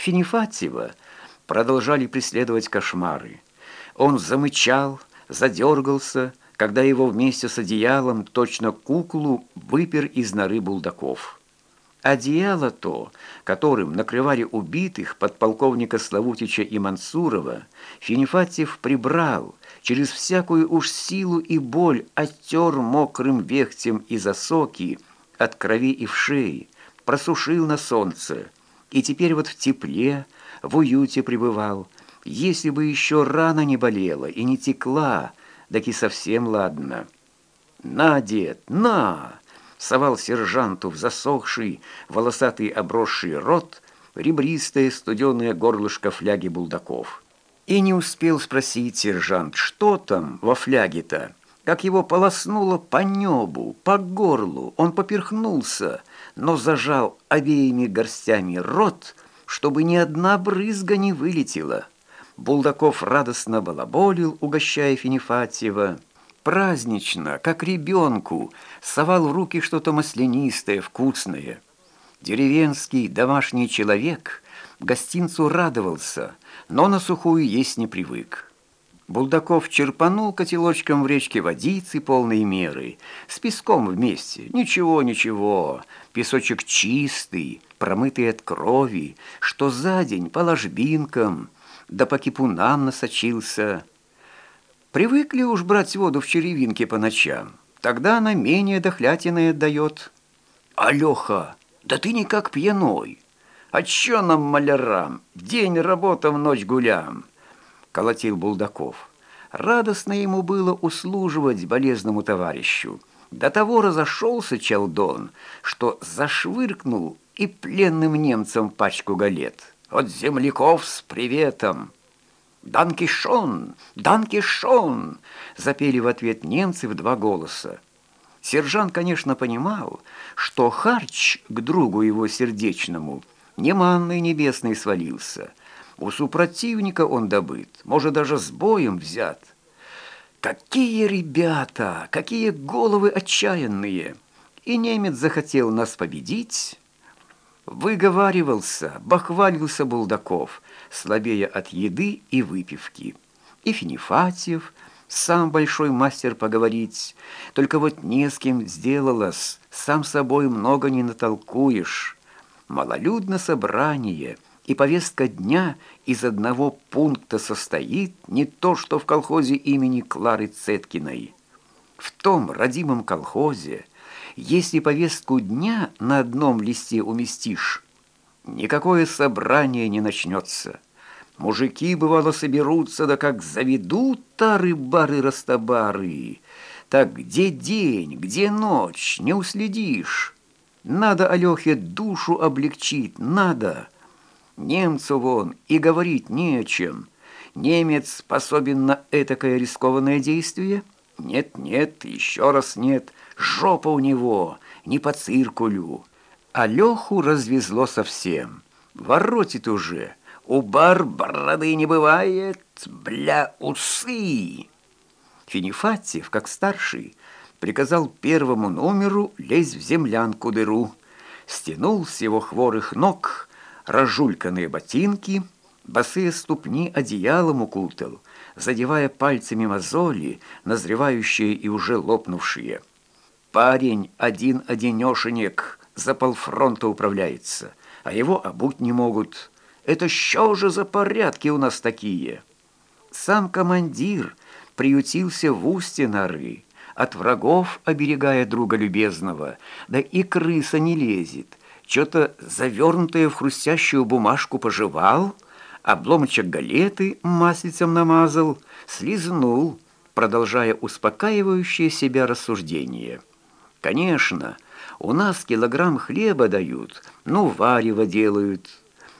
Финифатьева продолжали преследовать кошмары. Он замычал, задергался, когда его вместе с одеялом, точно куклу, выпер из норы булдаков. Одеяло то, которым накрывали убитых подполковника Славутича и Мансурова, Финифатьев прибрал, через всякую уж силу и боль оттер мокрым вехтем и засоки от крови и в шее, просушил на солнце, и теперь вот в тепле, в уюте пребывал. Если бы еще рана не болела и не текла, так и совсем ладно. «На, дед, на!» совал сержанту в засохший, волосатый обросший рот ребристое студеное горлышко фляги булдаков. И не успел спросить сержант, что там во фляге-то, как его полоснуло по небу, по горлу. Он поперхнулся, но зажал обеими горстями рот, чтобы ни одна брызга не вылетела. Булдаков радостно балаболил, угощая Финифатьева празднично, как ребенку, совал в руки что-то маслянистое, вкусное. Деревенский домашний человек гостинцу радовался, но на сухую есть не привык. Булдаков черпанул котелочком в речке водицы полной меры, с песком вместе. Ничего, ничего, песочек чистый, промытый от крови, что за день по ложбинкам, да по кипунам насочился – Привыкли уж брать воду в черевинке по ночам. Тогда она менее дохлятиной отдает. Алёха, да ты никак пьяной. А чё нам, малярам, день работам, ночь гулям? Колотил Булдаков. Радостно ему было услуживать болезному товарищу. До того разошелся Челдон, что зашвыркнул и пленным немцам пачку галет. От земляков с приветом. «Данкишон! Данкишон!» запели в ответ немцы в два голоса. Сержант, конечно, понимал, что харч к другу его сердечному не манной небесной свалился. У супротивника он добыт, может, даже с боем взят. Какие ребята, какие головы отчаянные! И немец захотел нас победить. Выговаривался, бахвалился Булдаков – слабея от еды и выпивки. И Финифатьев, сам большой мастер поговорить, только вот не с кем сделалось, сам собой много не натолкуешь. Малолюдно собрание, и повестка дня из одного пункта состоит не то, что в колхозе имени Клары Цеткиной. В том родимом колхозе, если повестку дня на одном листе уместишь, никакое собрание не начнется. Мужики, бывало, соберутся, да как заведут тары-бары-растабары. Так где день, где ночь, не уследишь. Надо Алёхе душу облегчить, надо. Немцу вон и говорить не о чем. Немец способен на этакое рискованное действие? Нет-нет, еще раз нет. Жопа у него, не по циркулю. Алёху развезло совсем. Воротит уже. У бар бороды не бывает, бля, усы. Финифатьев, как старший, приказал первому номеру лезть в землянку дыру, стянул с его хворых ног разжульканные ботинки, босые ступни одеялом укутал, задевая пальцами мозоли, назревающие и уже лопнувшие. Парень один-одинешенек за полфронта управляется, а его обуть не могут. Это что же за порядки у нас такие? Сам командир приютился в устье норы, от врагов оберегая друга любезного, да и крыса не лезет. Что-то завернутое в хрустящую бумажку пожевал, обломочек галеты маслицем намазал, слизнул, продолжая успокаивающее себя рассуждение. Конечно, у нас килограмм хлеба дают, ну, варево делают,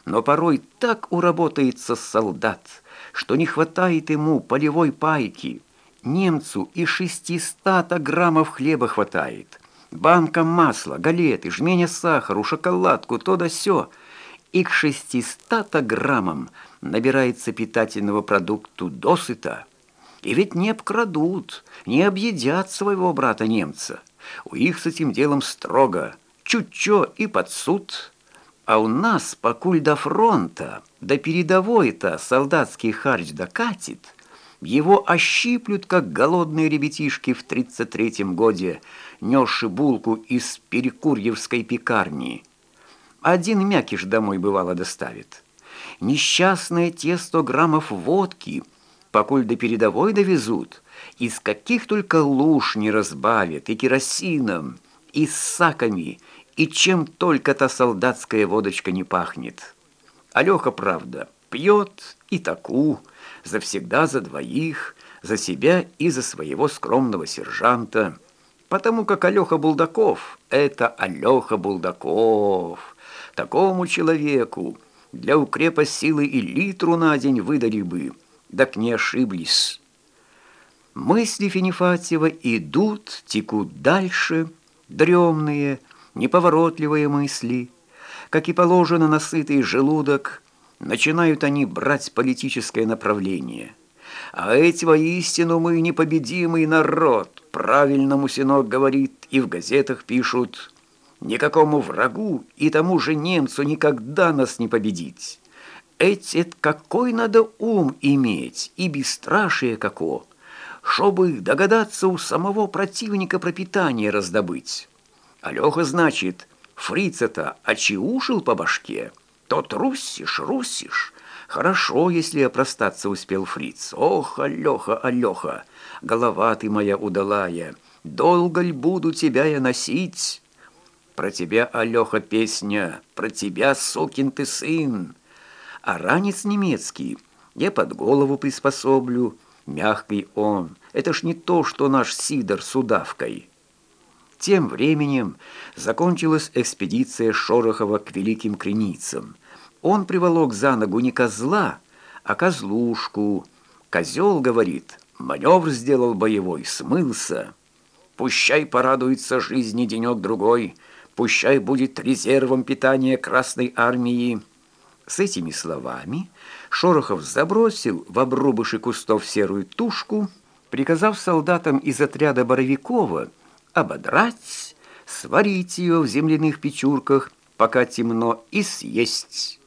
но порой так уработается солдат, что не хватает ему полевой пайки. Немцу и шестистата граммов хлеба хватает. Банка масла, галеты, жменя сахару, шоколадку, то да сё. И к шестистата граммам набирается питательного продукту досыта. И ведь не обкрадут, не объедят своего брата-немца. У их с этим делом строго. Чуть-чё и под суд – А у нас, покуль до фронта, до передовой-то солдатский харч докатит, его ощиплют, как голодные ребятишки в тридцать третьем годе, несши булку из перекурьевской пекарни. Один мякиш домой бывало доставит. Несчастное те сто граммов водки, покуль до передовой довезут, из каких только луж не разбавят, и керосином, и саками, и чем только та солдатская водочка не пахнет. Алёха, правда, пьет и таку, завсегда за двоих, за себя и за своего скромного сержанта, потому как Алёха Булдаков — это Алёха Булдаков. Такому человеку для укрепа силы и литру на день выдали бы, так не ошиблись». Мысли Финифатьева идут, текут дальше, дремные, неповоротливые мысли. Как и положено на сытый желудок, начинают они брать политическое направление. А эти воистину мы непобедимый народ, правильно Мусинок говорит и в газетах пишут. Никакому врагу и тому же немцу никогда нас не победить. Эти какой надо ум иметь и бесстрашие какого чтобы догадаться у самого противника пропитание раздобыть. Алёха, значит, фрица-то очеушил по башке, то трусишь, русишь. Хорошо, если опростаться успел фриц. Ох, Алёха, Алёха, голова ты моя удалая, долго ли буду тебя я носить? Про тебя, Алёха, песня, про тебя, сокин ты сын. А ранец немецкий я под голову приспособлю, Мягкий он. Это ж не то, что наш Сидор с удавкой. Тем временем закончилась экспедиция Шорохова к Великим Креницам. Он приволок за ногу не козла, а козлушку. Козел, говорит, маневр сделал боевой, смылся. Пущай порадуется жизни денек-другой, пущай будет резервом питания Красной Армии. С этими словами Шорохов забросил в обрубыши кустов серую тушку, приказав солдатам из отряда Боровикова ободрать, сварить ее в земляных печурках, пока темно, и съесть.